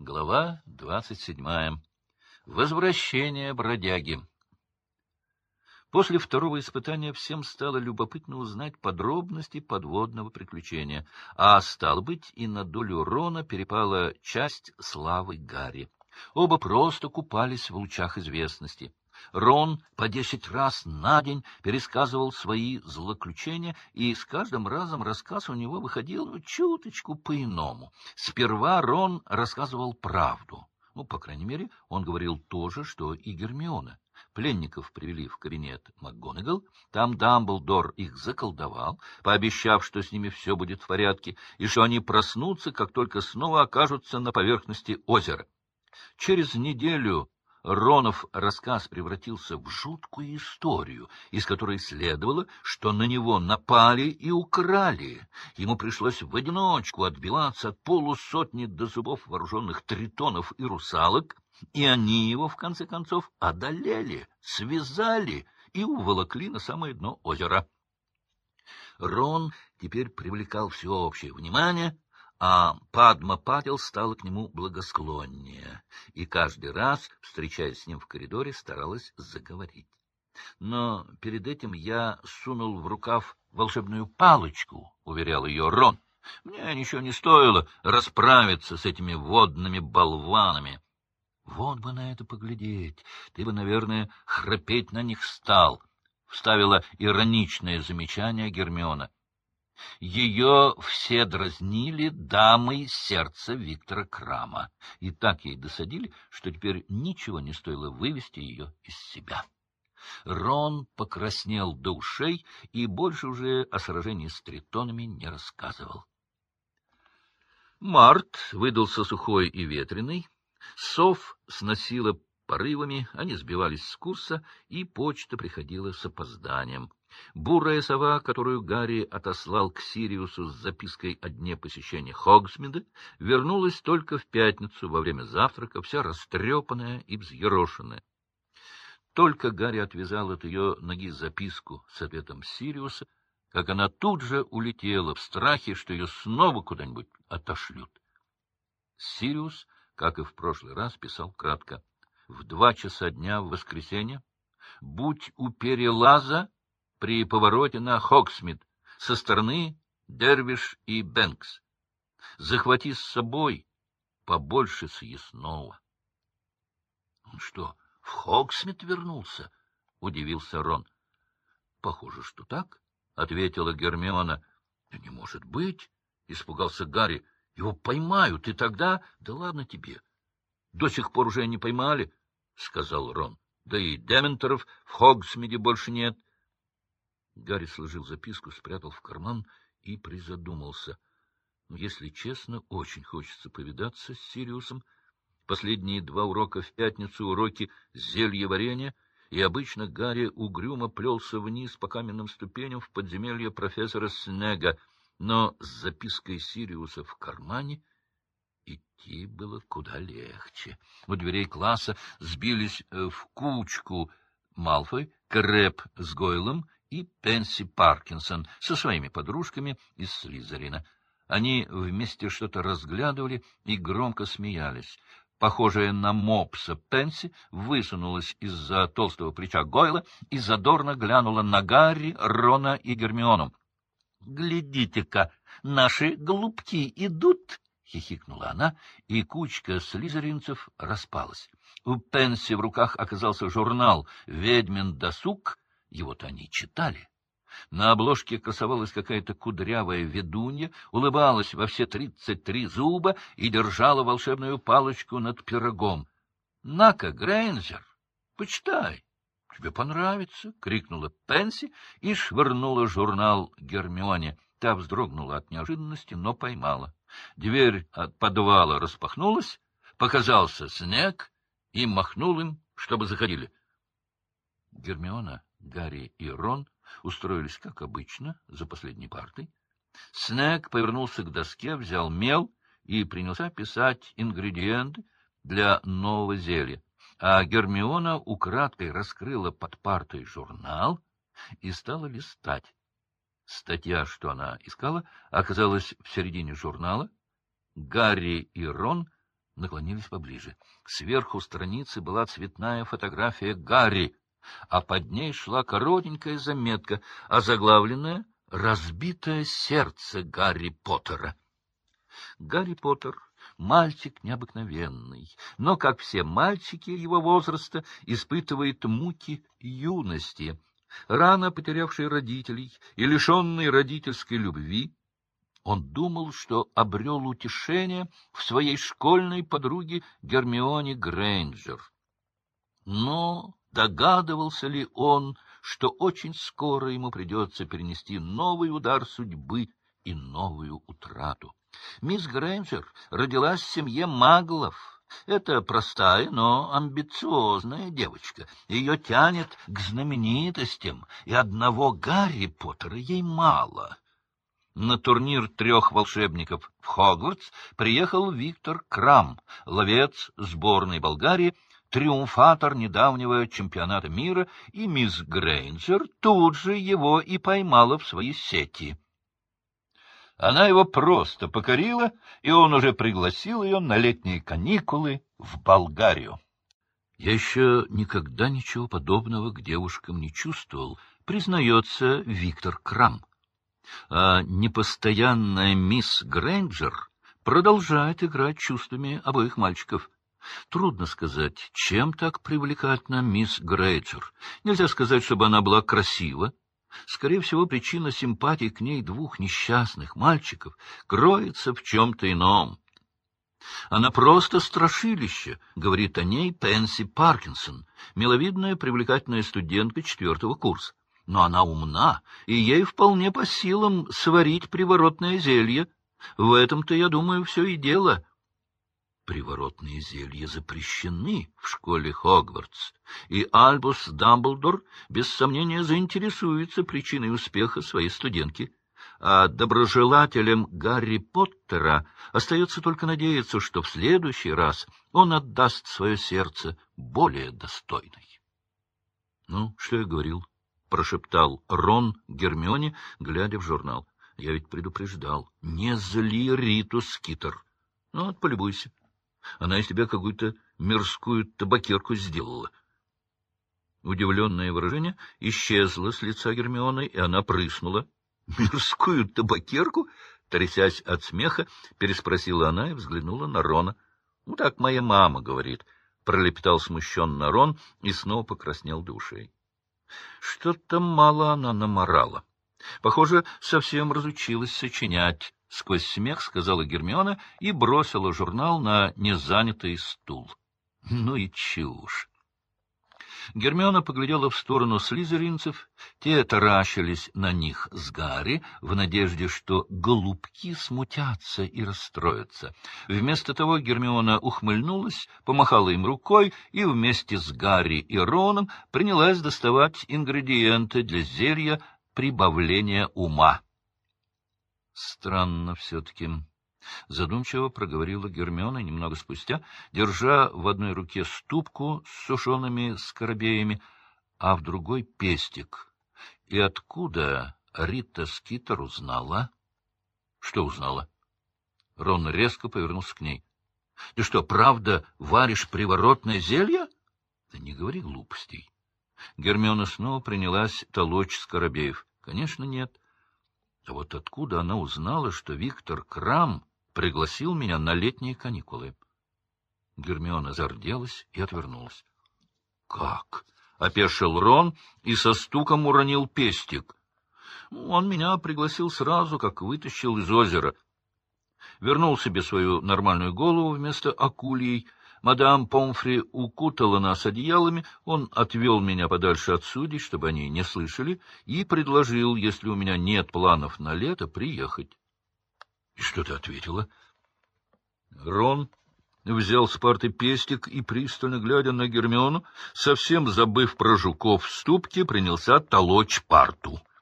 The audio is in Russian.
Глава двадцать седьмая. Возвращение бродяги. После второго испытания всем стало любопытно узнать подробности подводного приключения, а, стало быть, и на долю Рона перепала часть славы Гарри. Оба просто купались в лучах известности. Рон по десять раз на день пересказывал свои злоключения, и с каждым разом рассказ у него выходил ну, чуточку по-иному. Сперва Рон рассказывал правду. Ну, по крайней мере, он говорил то же, что и Гермиона. Пленников привели в кабинет МакГонагал. Там Дамблдор их заколдовал, пообещав, что с ними все будет в порядке, и что они проснутся, как только снова окажутся на поверхности озера. Через неделю Ронов рассказ превратился в жуткую историю, из которой следовало, что на него напали и украли. Ему пришлось в одиночку отбиваться от полусотни до зубов вооруженных тритонов и русалок, и они его, в конце концов, одолели, связали и уволокли на самое дно озера. Рон теперь привлекал всеобщее внимание, а Падма Патил стала к нему благосклоннее, и каждый раз, встречаясь с ним в коридоре, старалась заговорить. Но перед этим я сунул в рукав волшебную палочку, — уверял ее Рон. Мне ничего не стоило расправиться с этими водными болванами. Вот бы на это поглядеть, ты бы, наверное, храпеть на них стал, — вставила ироничное замечание Гермиона. Ее все дразнили дамой сердца Виктора Крама, и так ей досадили, что теперь ничего не стоило вывести ее из себя. Рон покраснел до ушей и больше уже о сражении с тритонами не рассказывал. Март выдался сухой и ветреный, сов сносило порывами, они сбивались с курса, и почта приходила с опозданием. Бурая сова, которую Гарри отослал к Сириусу с запиской о дне посещения Хогсмида, вернулась только в пятницу во время завтрака, вся растрепанная и взъерошенная. Только Гарри отвязал от ее ноги записку с ответом Сириуса, как она тут же улетела в страхе, что ее снова куда-нибудь отошлют. Сириус, как и в прошлый раз, писал кратко. В два часа дня в воскресенье будь у перелаза при повороте на Хоксмит со стороны Дервиш и Бэнкс. Захвати с собой побольше съестного. — Он что, в Хогсмид вернулся? — удивился Рон. — Похоже, что так, — ответила Гермиона. — Не может быть, — испугался Гарри. — Его поймают, и тогда... — Да ладно тебе. До сих пор уже не поймали, — сказал Рон. — Да и Дементоров в Хогсмиде больше нет. Гарри сложил записку, спрятал в карман и призадумался. Но, если честно, очень хочется повидаться с Сириусом. Последние два урока в пятницу — уроки зелья варенья, и обычно Гарри угрюмо плелся вниз по каменным ступеням в подземелье профессора Снега, но с запиской Сириуса в кармане идти было куда легче. У дверей класса сбились э, в кучку Малфой, Крэп с Гойлом и Пенси Паркинсон со своими подружками из Слизерина. Они вместе что-то разглядывали и громко смеялись. Похожая на мопса Пенси высунулась из-за толстого плеча Гойла и задорно глянула на Гарри, Рона и Гермиону. — Глядите-ка, наши голубки идут! — хихикнула она, и кучка слизеринцев распалась. У Пенси в руках оказался журнал «Ведьмин досуг», его-то они читали. На обложке красовалась какая-то кудрявая ведунья, улыбалась во все тридцать три зуба и держала волшебную палочку над пирогом. — На-ка, Грейнджер, почитай. — Тебе понравится, — крикнула Пенси и швырнула журнал Гермионе. Та вздрогнула от неожиданности, но поймала. Дверь от подвала распахнулась, показался снег и махнул им, чтобы заходили. Гермиона Гарри и Рон устроились, как обычно, за последней партой. Снег повернулся к доске, взял мел и принялся писать ингредиенты для нового зелья. А Гермиона украдкой раскрыла под партой журнал и стала листать. Статья, что она искала, оказалась в середине журнала. Гарри и Рон наклонились поближе. Сверху страницы была цветная фотография Гарри, а под ней шла коротенькая заметка, озаглавленная «Разбитое сердце Гарри Поттера». Гарри Поттер — мальчик необыкновенный, но, как все мальчики его возраста, испытывает муки юности. Рано потерявший родителей и лишенный родительской любви, он думал, что обрел утешение в своей школьной подруге Гермионе Грейнджер. Но догадывался ли он, что очень скоро ему придется перенести новый удар судьбы и новую утрату? Мисс Грейнджер родилась в семье маглов. Это простая, но амбициозная девочка. Ее тянет к знаменитостям, и одного Гарри Поттера ей мало — на турнир трех волшебников в Хогвартс приехал Виктор Крам, ловец сборной Болгарии, триумфатор недавнего чемпионата мира, и мисс Грейнджер тут же его и поймала в свои сети. Она его просто покорила, и он уже пригласил ее на летние каникулы в Болгарию. Я еще никогда ничего подобного к девушкам не чувствовал, признается Виктор Крам а непостоянная мисс Грэнджер продолжает играть чувствами обоих мальчиков. Трудно сказать, чем так привлекательна мисс Грейджер. Нельзя сказать, чтобы она была красива. Скорее всего, причина симпатии к ней двух несчастных мальчиков кроется в чем-то ином. Она просто страшилище, — говорит о ней Пенси Паркинсон, миловидная привлекательная студентка четвертого курса но она умна, и ей вполне по силам сварить приворотное зелье. В этом-то, я думаю, все и дело. Приворотные зелья запрещены в школе Хогвартс, и Альбус Дамблдор без сомнения заинтересуется причиной успеха своей студентки. А доброжелателям Гарри Поттера остается только надеяться, что в следующий раз он отдаст свое сердце более достойной. Ну, что я говорил? прошептал Рон Гермионе, глядя в журнал. — Я ведь предупреждал. Не зли Риту Скитер. Ну, вот, полюбуйся. Она из тебя какую-то мирскую табакерку сделала. Удивленное выражение исчезло с лица Гермионы, и она прыснула. — Мирскую табакерку? — трясясь от смеха, переспросила она и взглянула на Рона. — Ну, так моя мама говорит, — пролепетал смущенно Рон и снова покраснел душей. Что-то мало она наморала. Похоже, совсем разучилась сочинять. Сквозь смех сказала Гермиона и бросила журнал на незанятый стул. Ну и чушь! Гермиона поглядела в сторону слизеринцев. Те таращились на них с Гарри в надежде, что голубки смутятся и расстроятся. Вместо того Гермиона ухмыльнулась, помахала им рукой и вместе с Гарри и Роном принялась доставать ингредиенты для зелья прибавления ума. Странно все-таки. Задумчиво проговорила Гермиона немного спустя, держа в одной руке ступку с сушеными скоробеями, а в другой — пестик. И откуда Рита Скитер узнала? Что узнала? Рон резко повернулся к ней. — Ты что, правда варишь приворотное зелье? — Да не говори глупостей. Гермиона снова принялась толочь Скоробеев. — Конечно, нет. А вот откуда она узнала, что Виктор Крам пригласил меня на летние каникулы. Гермиона зарделась и отвернулась. — Как? — опешил Рон и со стуком уронил пестик. Он меня пригласил сразу, как вытащил из озера. Вернул себе свою нормальную голову вместо акульей. Мадам Помфри укутала нас одеялами, он отвел меня подальше от судей, чтобы они не слышали, и предложил, если у меня нет планов на лето, приехать. — И что ты ответила? Рон взял с парты пестик и, пристально глядя на Гермиону, совсем забыв про жуков в ступке, принялся толочь парту. —